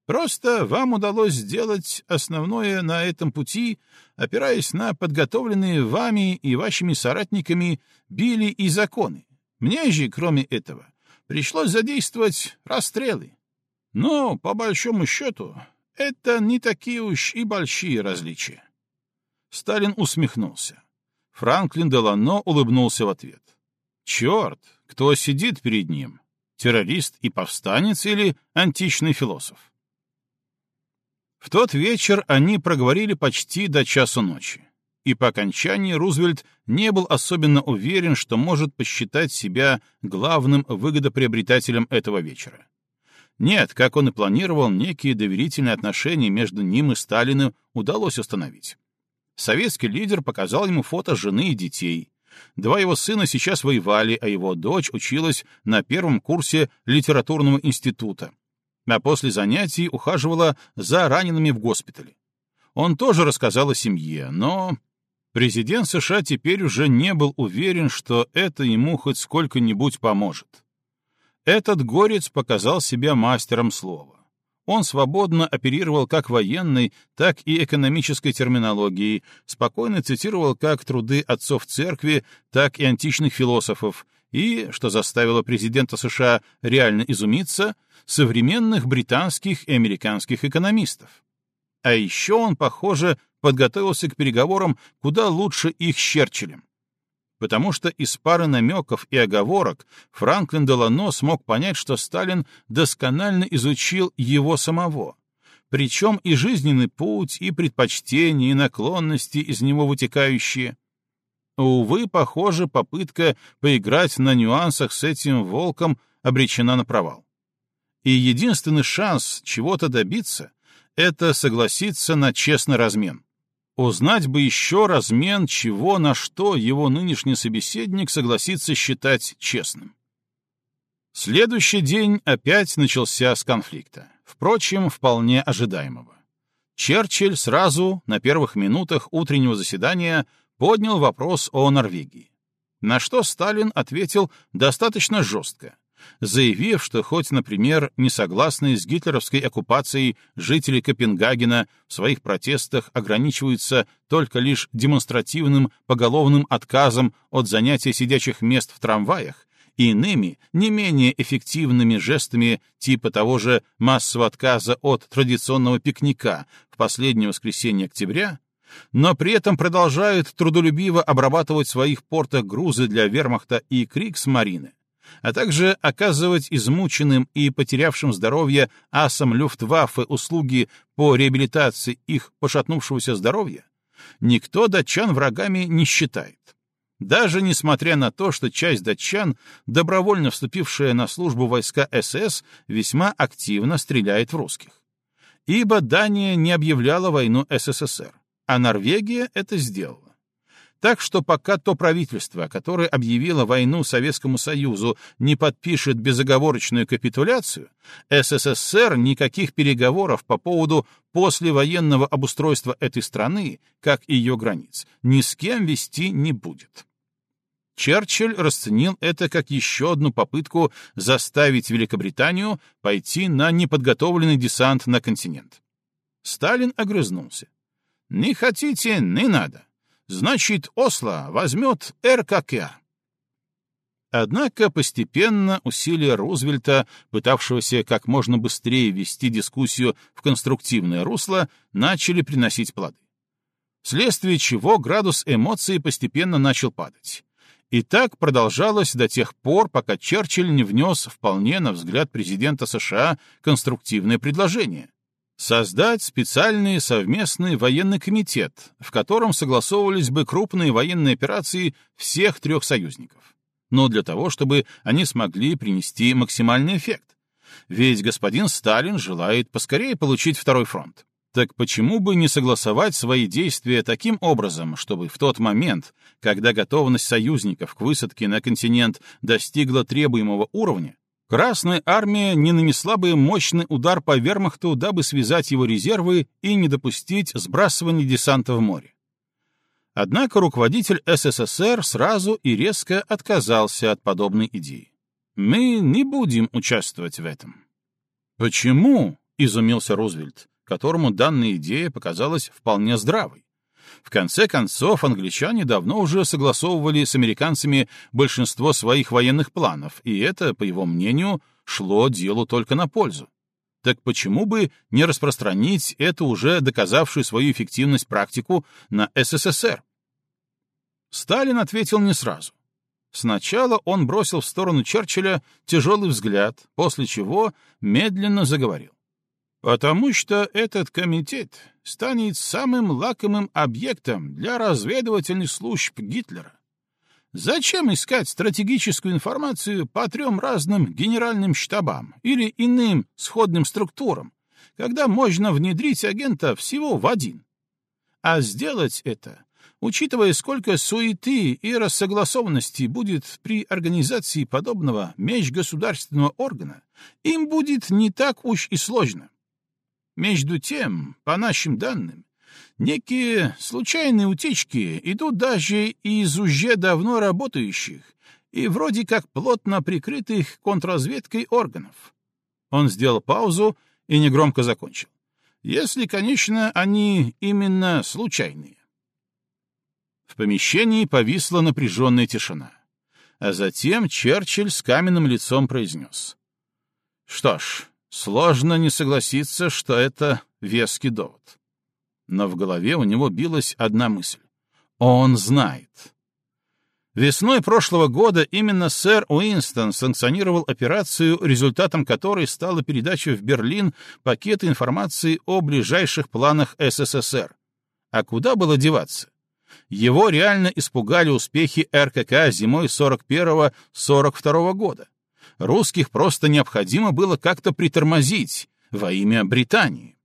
Просто вам удалось сделать основное на этом пути, опираясь на подготовленные вами и вашими соратниками били и законы. Мне же, кроме этого, пришлось задействовать расстрелы. Но, по большому счету, это не такие уж и большие различия. Сталин усмехнулся. Франклин Делано улыбнулся в ответ. Черт, кто сидит перед ним? Террорист и повстанец или античный философ? В тот вечер они проговорили почти до часу ночи, и по окончании Рузвельт не был особенно уверен, что может посчитать себя главным выгодоприобретателем этого вечера. Нет, как он и планировал, некие доверительные отношения между ним и Сталиным удалось установить. Советский лидер показал ему фото жены и детей. Два его сына сейчас воевали, а его дочь училась на первом курсе литературного института, а после занятий ухаживала за ранеными в госпитале. Он тоже рассказал о семье, но президент США теперь уже не был уверен, что это ему хоть сколько-нибудь поможет. Этот горец показал себя мастером слова. Он свободно оперировал как военной, так и экономической терминологией, спокойно цитировал как труды отцов церкви, так и античных философов, и, что заставило президента США реально изумиться, современных британских и американских экономистов. А еще он, похоже, подготовился к переговорам куда лучше их Черчиллем. Потому что из пары намеков и оговорок Франклин Делано смог понять, что Сталин досконально изучил его самого, причем и жизненный путь, и предпочтения, и наклонности из него вытекающие — Увы, похоже, попытка поиграть на нюансах с этим волком обречена на провал. И единственный шанс чего-то добиться — это согласиться на честный размен. Узнать бы еще размен, чего на что его нынешний собеседник согласится считать честным. Следующий день опять начался с конфликта, впрочем, вполне ожидаемого. Черчилль сразу, на первых минутах утреннего заседания, поднял вопрос о Норвегии. На что Сталин ответил достаточно жестко, заявив, что хоть, например, не согласные с гитлеровской оккупацией жители Копенгагена в своих протестах ограничиваются только лишь демонстративным поголовным отказом от занятия сидячих мест в трамваях и иными, не менее эффективными жестами типа того же массового отказа от традиционного пикника в последнее воскресенье октября, но при этом продолжают трудолюбиво обрабатывать в своих портах грузы для вермахта и Крикс-марины, а также оказывать измученным и потерявшим здоровье асам Люфтваффе услуги по реабилитации их пошатнувшегося здоровья, Никто датчан врагами не считает. Даже несмотря на то, что часть датчан, добровольно вступившая на службу войска СС, весьма активно стреляет в русских. Ибо Дания не объявляла войну СССР, а Норвегия это сделала. Так что пока то правительство, которое объявило войну Советскому Союзу, не подпишет безоговорочную капитуляцию, СССР никаких переговоров по поводу послевоенного обустройства этой страны, как и ее границ, ни с кем вести не будет. Черчилль расценил это как еще одну попытку заставить Великобританию пойти на неподготовленный десант на континент. Сталин огрызнулся. «Не хотите, не надо. Значит, Осло возьмет РКК». Однако постепенно усилия Рузвельта, пытавшегося как можно быстрее вести дискуссию в конструктивное русло, начали приносить плоды. Вследствие чего градус эмоций постепенно начал падать. И так продолжалось до тех пор, пока Черчилль не внес вполне, на взгляд президента США, конструктивное предложение — создать специальный совместный военный комитет, в котором согласовывались бы крупные военные операции всех трех союзников. Но для того, чтобы они смогли принести максимальный эффект. Ведь господин Сталин желает поскорее получить второй фронт. Так почему бы не согласовать свои действия таким образом, чтобы в тот момент, когда готовность союзников к высадке на континент достигла требуемого уровня, Красная армия не нанесла бы мощный удар по вермахту, дабы связать его резервы и не допустить сбрасывания десанта в море. Однако руководитель СССР сразу и резко отказался от подобной идеи. «Мы не будем участвовать в этом». «Почему?» — изумился Рузвельт которому данная идея показалась вполне здравой. В конце концов, англичане давно уже согласовывали с американцами большинство своих военных планов, и это, по его мнению, шло делу только на пользу. Так почему бы не распространить эту уже доказавшую свою эффективность практику на СССР? Сталин ответил не сразу. Сначала он бросил в сторону Черчилля тяжелый взгляд, после чего медленно заговорил. Потому что этот комитет станет самым лакомым объектом для разведывательных служб Гитлера. Зачем искать стратегическую информацию по трем разным генеральным штабам или иным сходным структурам, когда можно внедрить агента всего в один? А сделать это, учитывая, сколько суеты и рассогласованности будет при организации подобного межгосударственного органа, им будет не так уж и сложно. Между тем, по нашим данным, некие случайные утечки идут даже из уже давно работающих и вроде как плотно прикрытых контрразведкой органов. Он сделал паузу и негромко закончил. Если, конечно, они именно случайные. В помещении повисла напряженная тишина. А затем Черчилль с каменным лицом произнес. «Что ж, Сложно не согласиться, что это веский довод. Но в голове у него билась одна мысль. Он знает. Весной прошлого года именно сэр Уинстон санкционировал операцию, результатом которой стала передача в Берлин пакета информации о ближайших планах СССР. А куда было деваться? Его реально испугали успехи РКК зимой 41-42 года русских просто необходимо было как-то притормозить во имя Британии.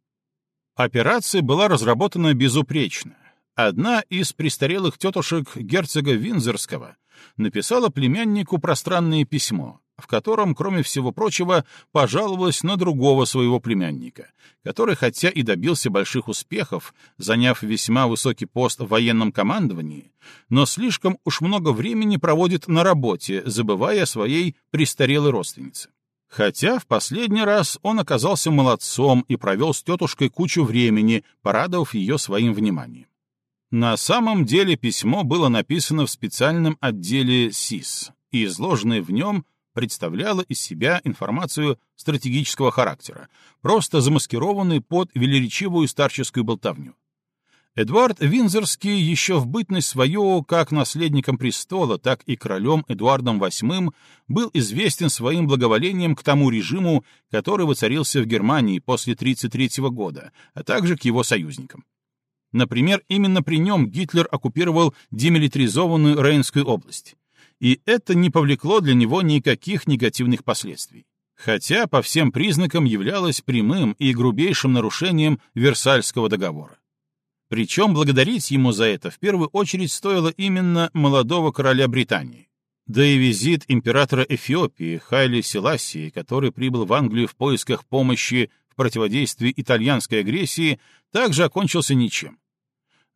Операция была разработана безупречно. Одна из престарелых тетушек герцога Винзорского написала племяннику пространное письмо, в котором, кроме всего прочего, пожаловалась на другого своего племянника, который, хотя и добился больших успехов, заняв весьма высокий пост в военном командовании, но слишком уж много времени проводит на работе, забывая о своей престарелой родственнице. Хотя в последний раз он оказался молодцом и провел с тетушкой кучу времени, порадовав ее своим вниманием. На самом деле письмо было написано в специальном отделе СИС, и изложенное в нем представляла из себя информацию стратегического характера, просто замаскированную под велеречивую старческую болтовню. Эдуард Винзорский еще в бытность свою, как наследником престола, так и королем Эдуардом VIII, был известен своим благоволением к тому режиму, который воцарился в Германии после 1933 года, а также к его союзникам. Например, именно при нем Гитлер оккупировал демилитаризованную Рейнскую область. И это не повлекло для него никаких негативных последствий. Хотя по всем признакам являлось прямым и грубейшим нарушением Версальского договора. Причем благодарить ему за это в первую очередь стоило именно молодого короля Британии. Да и визит императора Эфиопии Хайли Селасии, который прибыл в Англию в поисках помощи в противодействии итальянской агрессии, также окончился ничем.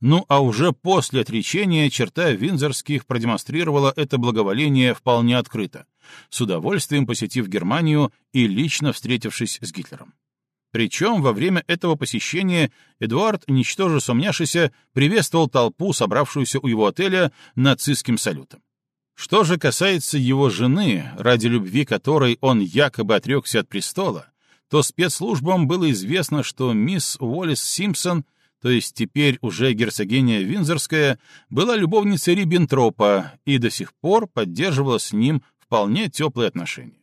Ну а уже после отречения черта Винзорских продемонстрировала это благоволение вполне открыто, с удовольствием посетив Германию и лично встретившись с Гитлером. Причем во время этого посещения Эдуард, ничтоже сумняшися, приветствовал толпу, собравшуюся у его отеля, нацистским салютом. Что же касается его жены, ради любви которой он якобы отрекся от престола, то спецслужбам было известно, что мисс Уоллес Симпсон — то есть теперь уже герцогиня Винзорская, была любовницей Риббентропа и до сих пор поддерживала с ним вполне теплые отношения.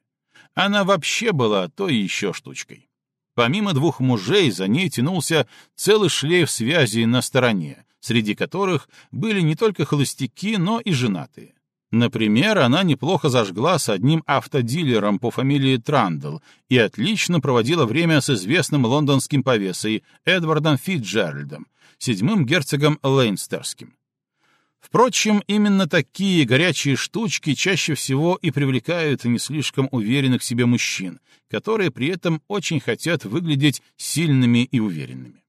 Она вообще была той еще штучкой. Помимо двух мужей, за ней тянулся целый шлейф связей на стороне, среди которых были не только холостяки, но и женатые. Например, она неплохо зажгла с одним автодилером по фамилии Трандл и отлично проводила время с известным лондонским повесой Эдвардом Фитджеральдом, седьмым герцогом Лейнстерским. Впрочем, именно такие горячие штучки чаще всего и привлекают не слишком уверенных в себе мужчин, которые при этом очень хотят выглядеть сильными и уверенными.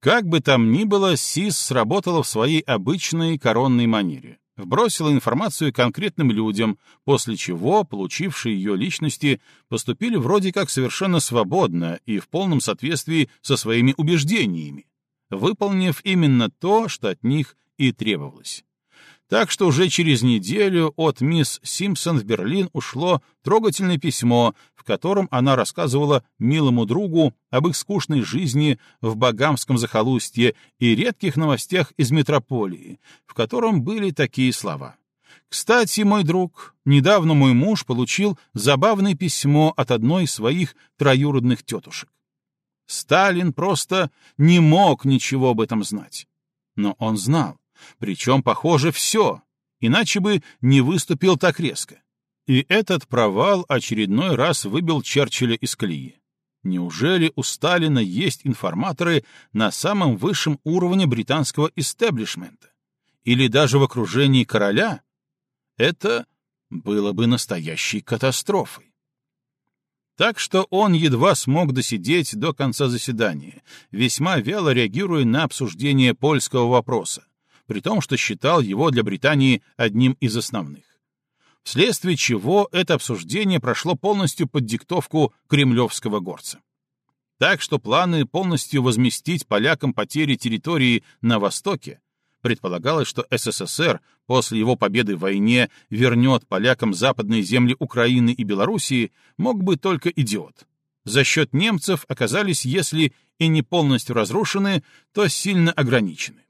Как бы там ни было, СИС сработала в своей обычной коронной манере вбросила информацию конкретным людям, после чего получившие ее личности поступили вроде как совершенно свободно и в полном соответствии со своими убеждениями, выполнив именно то, что от них и требовалось. Так что уже через неделю от мисс Симпсон в Берлин ушло трогательное письмо, в котором она рассказывала милому другу об их скучной жизни в Багамском захолустье и редких новостях из метрополии, в котором были такие слова. «Кстати, мой друг, недавно мой муж получил забавное письмо от одной из своих троюродных тетушек. Сталин просто не мог ничего об этом знать. Но он знал. Причем, похоже, все, иначе бы не выступил так резко. И этот провал очередной раз выбил Черчилля из колеи. Неужели у Сталина есть информаторы на самом высшем уровне британского истеблишмента? Или даже в окружении короля? Это было бы настоящей катастрофой. Так что он едва смог досидеть до конца заседания, весьма вяло реагируя на обсуждение польского вопроса, при том, что считал его для Британии одним из основных. Вследствие чего это обсуждение прошло полностью под диктовку кремлевского горца. Так что планы полностью возместить полякам потери территории на Востоке предполагалось, что СССР после его победы в войне вернет полякам западные земли Украины и Белоруссии, мог бы только идиот. За счет немцев оказались, если и не полностью разрушены, то сильно ограничены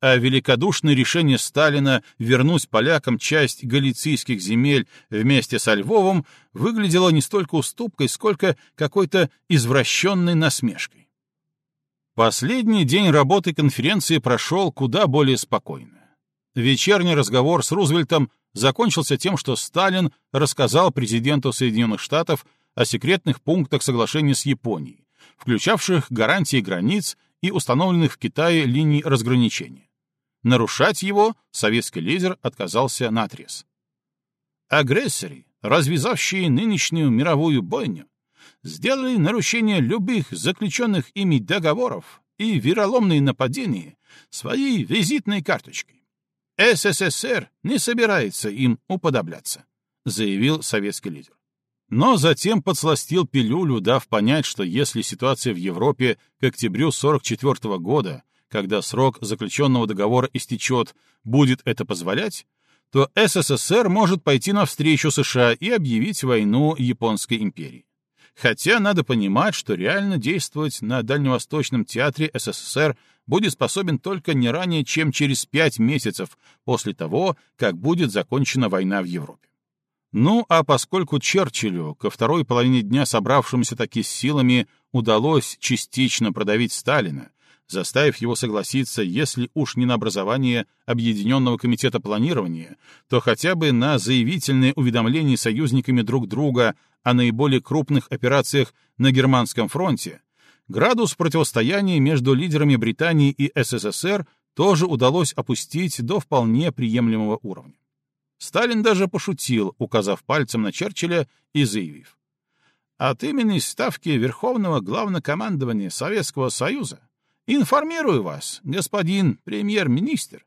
а великодушное решение Сталина вернуть полякам часть галицийских земель вместе со Львовом выглядело не столько уступкой, сколько какой-то извращенной насмешкой. Последний день работы конференции прошел куда более спокойно. Вечерний разговор с Рузвельтом закончился тем, что Сталин рассказал президенту Соединенных Штатов о секретных пунктах соглашения с Японией, включавших гарантии границ и установленных в Китае линий разграничения. Нарушать его советский лидер отказался наотрез. Агрессоры, развязавшие нынешнюю мировую бойню, сделали нарушение любых заключенных ими договоров и вероломные нападения своей визитной карточкой. СССР не собирается им уподобляться, заявил советский лидер. Но затем подсластил пилюлю, дав понять, что если ситуация в Европе к октябрю 1944 года когда срок заключенного договора истечет, будет это позволять, то СССР может пойти навстречу США и объявить войну Японской империи. Хотя надо понимать, что реально действовать на Дальневосточном театре СССР будет способен только не ранее, чем через пять месяцев после того, как будет закончена война в Европе. Ну, а поскольку Черчиллю, ко второй половине дня собравшимся таки силами, удалось частично продавить Сталина, заставив его согласиться, если уж не на образование Объединенного комитета планирования, то хотя бы на заявительное уведомление союзниками друг друга о наиболее крупных операциях на Германском фронте, градус противостояния между лидерами Британии и СССР тоже удалось опустить до вполне приемлемого уровня. Сталин даже пошутил, указав пальцем на Черчилля и заявив. От имени Ставки Верховного Главнокомандования Советского Союза информирую вас, господин премьер-министр,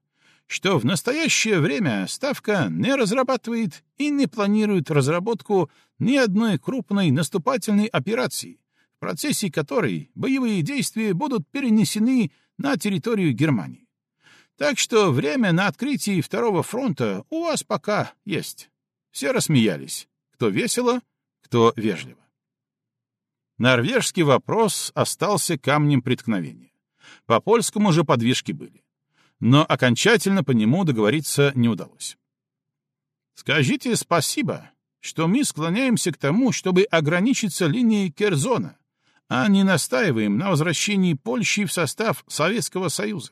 что в настоящее время Ставка не разрабатывает и не планирует разработку ни одной крупной наступательной операции, в процессе которой боевые действия будут перенесены на территорию Германии. Так что время на открытии второго фронта у вас пока есть. Все рассмеялись. Кто весело, кто вежливо. Норвежский вопрос остался камнем преткновения. По польскому же подвижки были. Но окончательно по нему договориться не удалось. Скажите спасибо, что мы склоняемся к тому, чтобы ограничиться линией Керзона, а не настаиваем на возвращении Польши в состав Советского Союза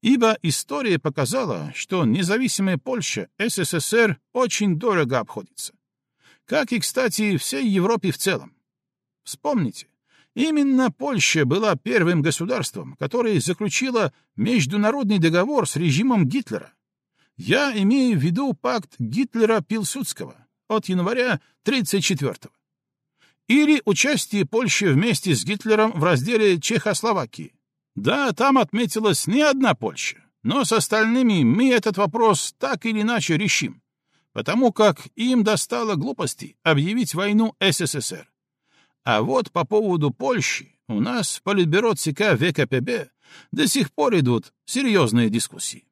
ибо история показала, что независимая Польша СССР очень дорого обходится. Как и, кстати, всей Европе в целом. Вспомните, именно Польша была первым государством, которое заключило международный договор с режимом Гитлера. Я имею в виду пакт Гитлера-Пилсудского от января 1934 Или участие Польши вместе с Гитлером в разделе Чехословакии да, там отметилась не одна Польша, но с остальными мы этот вопрос так или иначе решим, потому как им достало глупости объявить войну СССР. А вот по поводу Польши у нас в Политбюро ЦК ВКПБ до сих пор идут серьезные дискуссии.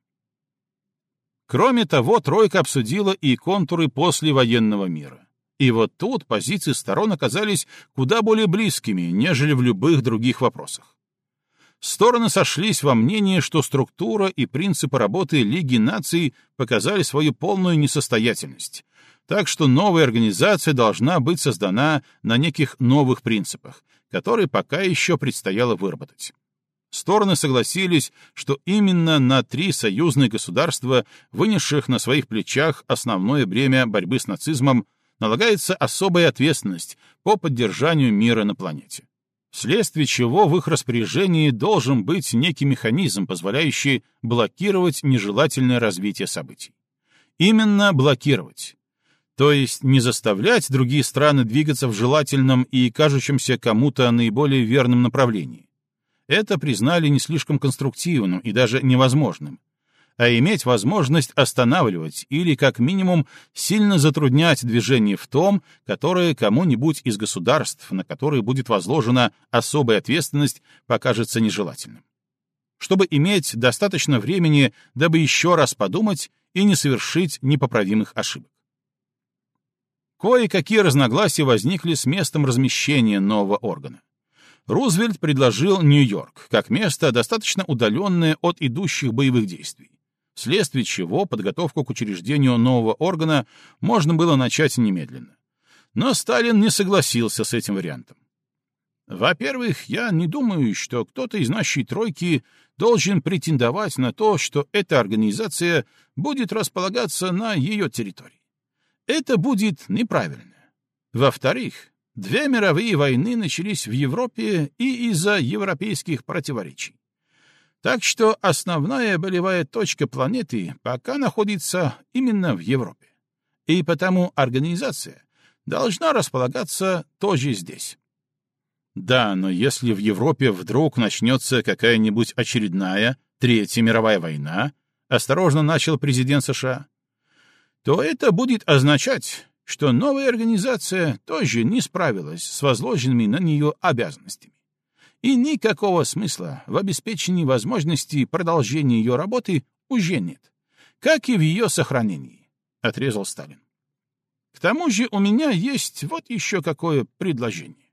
Кроме того, тройка обсудила и контуры послевоенного мира. И вот тут позиции сторон оказались куда более близкими, нежели в любых других вопросах стороны сошлись во мнении, что структура и принципы работы Лиги наций показали свою полную несостоятельность, так что новая организация должна быть создана на неких новых принципах, которые пока еще предстояло выработать. Стороны согласились, что именно на три союзные государства, вынесших на своих плечах основное бремя борьбы с нацизмом, налагается особая ответственность по поддержанию мира на планете вследствие чего в их распоряжении должен быть некий механизм, позволяющий блокировать нежелательное развитие событий. Именно блокировать. То есть не заставлять другие страны двигаться в желательном и кажущемся кому-то наиболее верном направлении. Это признали не слишком конструктивным и даже невозможным, а иметь возможность останавливать или, как минимум, сильно затруднять движение в том, которое кому-нибудь из государств, на которые будет возложена особая ответственность, покажется нежелательным. Чтобы иметь достаточно времени, дабы еще раз подумать и не совершить непоправимых ошибок. Кое-какие разногласия возникли с местом размещения нового органа. Рузвельт предложил Нью-Йорк как место, достаточно удаленное от идущих боевых действий вследствие чего подготовку к учреждению нового органа можно было начать немедленно. Но Сталин не согласился с этим вариантом. Во-первых, я не думаю, что кто-то из нашей тройки должен претендовать на то, что эта организация будет располагаться на ее территории. Это будет неправильно. Во-вторых, две мировые войны начались в Европе и из-за европейских противоречий. Так что основная болевая точка планеты пока находится именно в Европе. И потому организация должна располагаться тоже здесь. Да, но если в Европе вдруг начнется какая-нибудь очередная Третья мировая война, осторожно начал президент США, то это будет означать, что новая организация тоже не справилась с возложенными на нее обязанностями и никакого смысла в обеспечении возможности продолжения ее работы уже нет, как и в ее сохранении, — отрезал Сталин. К тому же у меня есть вот еще какое предложение.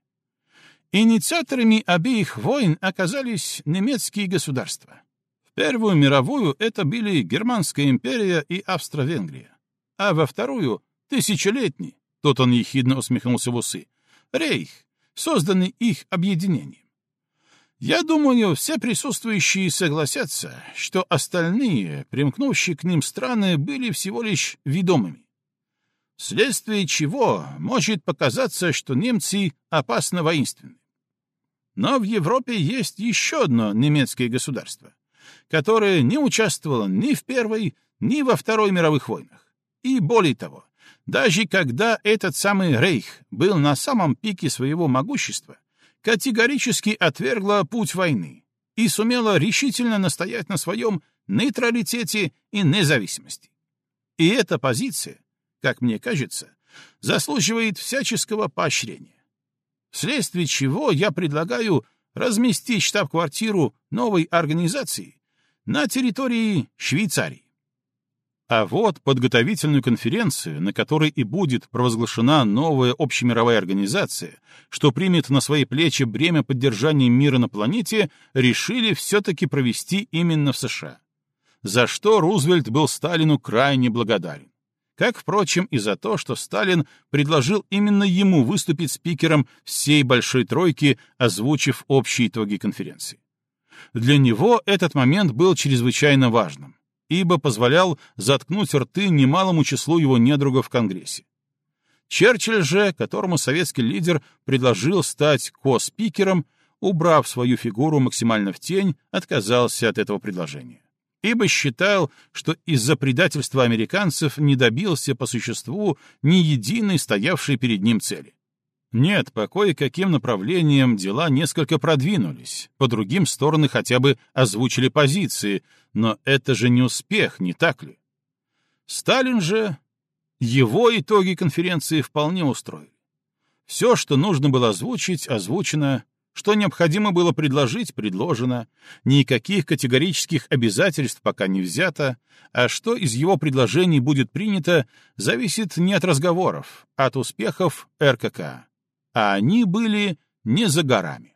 Инициаторами обеих войн оказались немецкие государства. В Первую мировую это были Германская империя и Австро-Венгрия, а во Вторую — тысячелетний, тут он ехидно усмехнулся в усы, рейх, созданный их объединением. Я думаю, все присутствующие согласятся, что остальные, примкнувшие к ним страны, были всего лишь ведомыми. Вследствие чего может показаться, что немцы опасно воинственны. Но в Европе есть еще одно немецкое государство, которое не участвовало ни в Первой, ни во Второй мировых войнах. И более того, даже когда этот самый Рейх был на самом пике своего могущества, категорически отвергла путь войны и сумела решительно настоять на своем нейтралитете и независимости. И эта позиция, как мне кажется, заслуживает всяческого поощрения. Вследствие чего я предлагаю разместить штаб-квартиру новой организации на территории Швейцарии. А вот подготовительную конференцию, на которой и будет провозглашена новая общемировая организация, что примет на свои плечи бремя поддержания мира на планете, решили все-таки провести именно в США. За что Рузвельт был Сталину крайне благодарен. Как, впрочем, и за то, что Сталин предложил именно ему выступить спикером всей Большой Тройки, озвучив общие итоги конференции. Для него этот момент был чрезвычайно важным ибо позволял заткнуть рты немалому числу его недругов в Конгрессе. Черчилль же, которому советский лидер предложил стать ко-спикером, убрав свою фигуру максимально в тень, отказался от этого предложения. Ибо считал, что из-за предательства американцев не добился по существу ни единой стоявшей перед ним цели. Нет, по кое-каким направлениям дела несколько продвинулись, по другим стороны хотя бы озвучили позиции, но это же не успех, не так ли? Сталин же... Его итоги конференции вполне устроили. Все, что нужно было озвучить, озвучено, что необходимо было предложить, предложено, никаких категорических обязательств пока не взято, а что из его предложений будет принято, зависит не от разговоров, а от успехов РКК а они были не за горами.